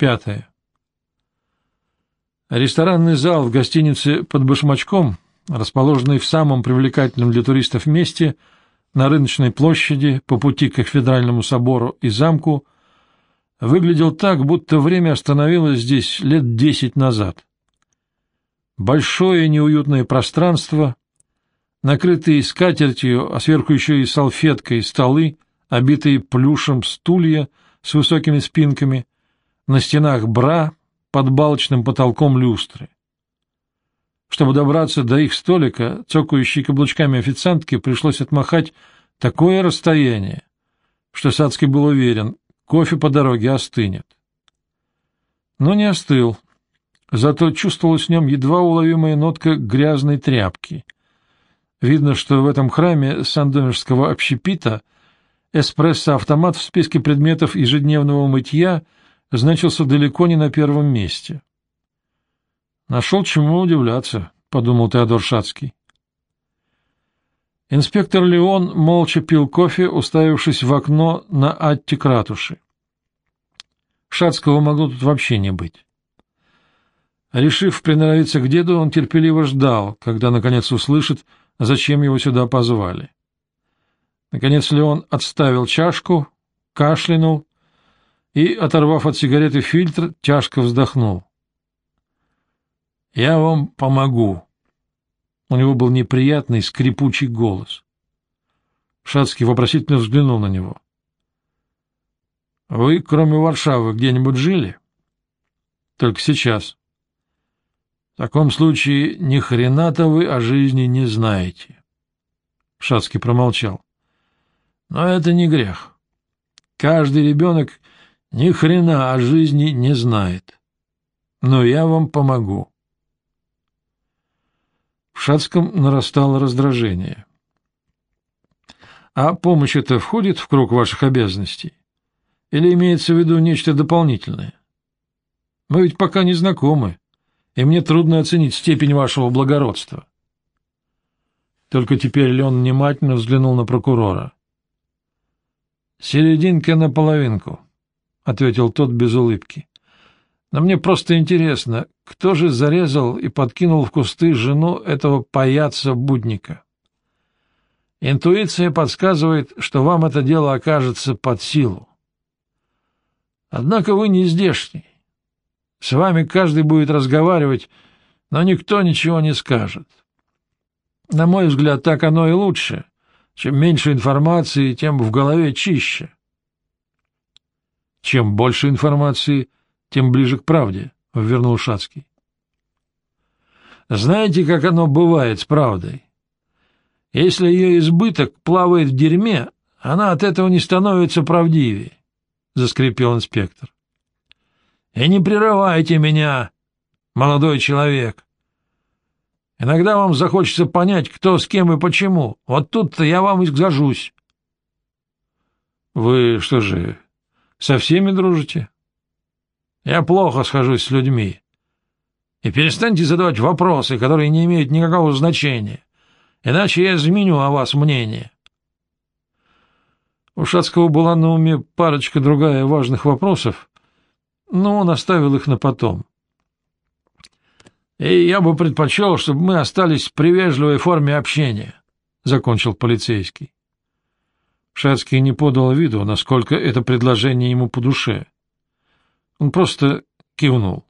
Пятое. Ресторанный зал в гостинице под Башмачком, расположенный в самом привлекательном для туристов месте, на рыночной площади по пути к кафедральному собору и замку, выглядел так, будто время остановилось здесь лет десять назад. Большое неуютное пространство, накрытые скатертью, а сверху еще и салфеткой столы, обитые плюшем стулья с высокими спинками, на стенах бра, под балочным потолком люстры. Чтобы добраться до их столика, цокающей каблучками официантки пришлось отмахать такое расстояние, что Сацкий был уверен, кофе по дороге остынет. Но не остыл, зато чувствовалась в нем едва уловимая нотка грязной тряпки. Видно, что в этом храме сандомирского общепита эспрессо-автомат в списке предметов ежедневного мытья — значился далеко не на первом месте. «Нашел чему удивляться», — подумал Теодор Шацкий. Инспектор Леон молча пил кофе, уставившись в окно на аттик ратуши. Шацкого могло тут вообще не быть. Решив приноровиться к деду, он терпеливо ждал, когда, наконец, услышит, зачем его сюда позвали. Наконец Леон отставил чашку, кашлянул и, оторвав от сигареты фильтр, тяжко вздохнул. — Я вам помогу. У него был неприятный скрипучий голос. Шацкий вопросительно взглянул на него. — Вы, кроме Варшавы, где-нибудь жили? — Только сейчас. — В таком случае ни хрена-то вы о жизни не знаете. Шацкий промолчал. — Но это не грех. Каждый ребенок ни хрена о жизни не знает. Но я вам помогу. В Шацком нарастало раздражение. А помощь это входит в круг ваших обязанностей? Или имеется в виду нечто дополнительное? Мы ведь пока не знакомы, и мне трудно оценить степень вашего благородства. Только теперь Леон внимательно взглянул на прокурора. Серединка на половинку. — ответил тот без улыбки. — Но мне просто интересно, кто же зарезал и подкинул в кусты жену этого паяца-будника? Интуиция подсказывает, что вам это дело окажется под силу. Однако вы не здешний. С вами каждый будет разговаривать, но никто ничего не скажет. На мой взгляд, так оно и лучше. Чем меньше информации, тем в голове чище. — чем больше информации, тем ближе к правде, — ввернул Шацкий. Знаете, как оно бывает с правдой? Если ее избыток плавает в дерьме, она от этого не становится правдивее, — заскрипел инспектор. — И не прерывайте меня, молодой человек. Иногда вам захочется понять, кто с кем и почему. Вот тут-то я вам изгожусь. — Вы что же, со всеми дружите? Я плохо схожусь с людьми. И перестаньте задавать вопросы, которые не имеют никакого значения, иначе я изменю о вас мнение. У Шацкого была на уме парочка другая важных вопросов, но он оставил их на потом. И я бы предпочел, чтобы мы остались при вежливой форме общения, — закончил полицейский. Шацкий не подал виду, насколько это предложение ему по душе. Он просто кивнул.